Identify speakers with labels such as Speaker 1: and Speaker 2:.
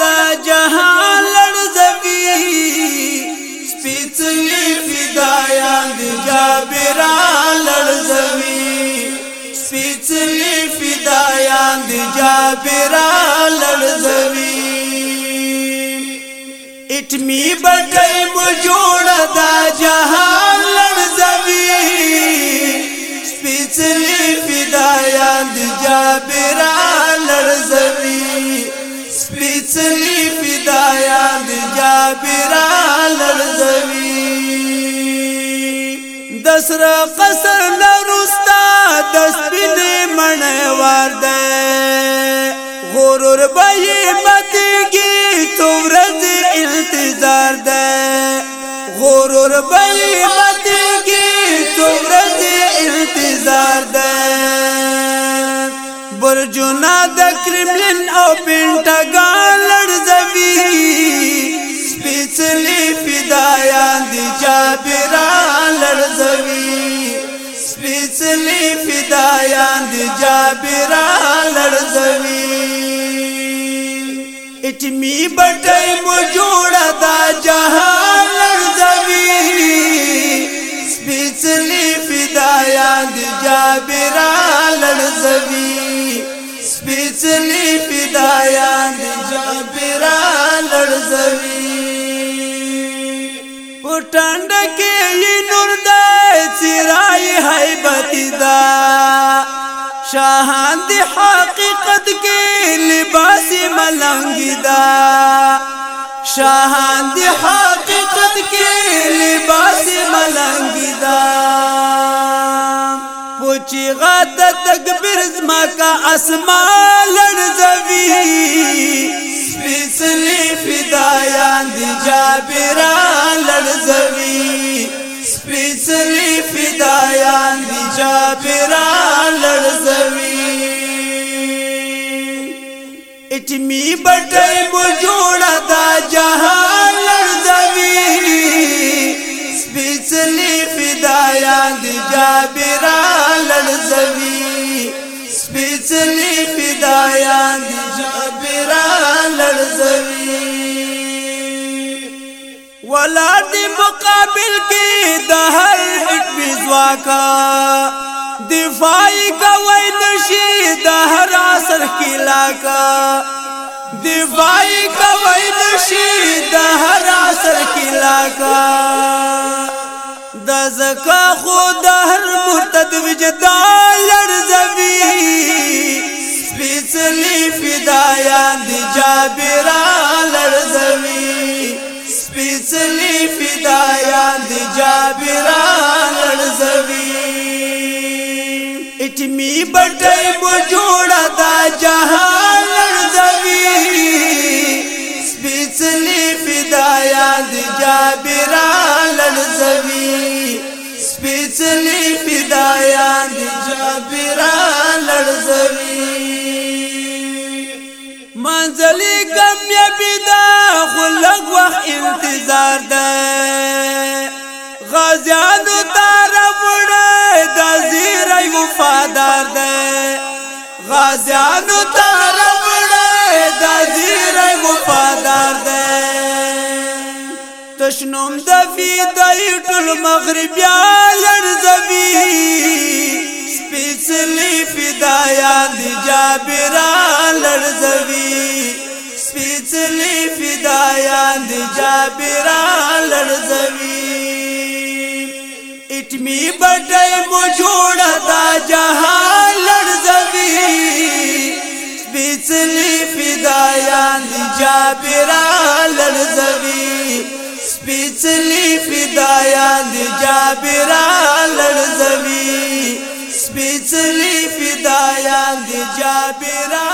Speaker 1: دا جہاں لڑ जहांड़ी سپیچلی پیرا لړزوي دسر قصر نرستا د سپینې مڼې وار ده غرور به متګي تورز انتظار ده غرور به متګي تورز انتظار ده برجنا د کرملن او پینټاګان لړزوي سپیلی فدایان دی جابران لرزوی سپیلی فدایان دی جابران لرزوی اٹمی بٹائی مجوڑا دا جہان لرزوی سپیلی فدایان دی جابران لرزوی سپیلی فدایان دی جابران لرزوی پټاند کې نور د سرای هیبت دا شاهان دی حقیقت کې لباس ملنګ دا شاهان دی حقیقت کې لباس ملنګ دا پوچی غد تکبیر زما کا اسمان لړزوي سپېڅلي فدایان دي جابرا لړزوي اټمی بټي مو جوړا دا جهان لړزوي سپېڅلي فدایان دي جابرا لړزوي سپېڅلي فدایان دي جابرا لړزوي ولار دی مقابل کې د هر حزب زواکا دفاعی کوي نشي د هر اثر کې لاکا دفاعی کوي نشي د هر اثر کې لاکا د زکا خود هر مرتد وجدا لرزوي سپیڅلی فدايان دي جابر لرزوي سپیڅلی فدایان دی جابران لړزوي اټمی بټي مو جوړا دا جهان لړزوي سپیڅلی فدایان دی جابران لړزوي سپیڅلی فدایان دی جابران لړزوي منزلي کم یا بدا خلق انتظار ده غازیانو تارا وړه د زیرای وفادار ده غازیانو تارا وړه د زیرای وفادار ده تشنوم د فیدای ټول مغربیا لړزوی سپیڅلی فدایا دی جابران جابرا لړزوي اټمی بټای مو جوړ دا جهان لړزوي سپېڅلې فدایان دی جابرا لړزوي سپېڅلې فدایان دی جابرا لړزوي سپېڅلې فدایان دی جابرا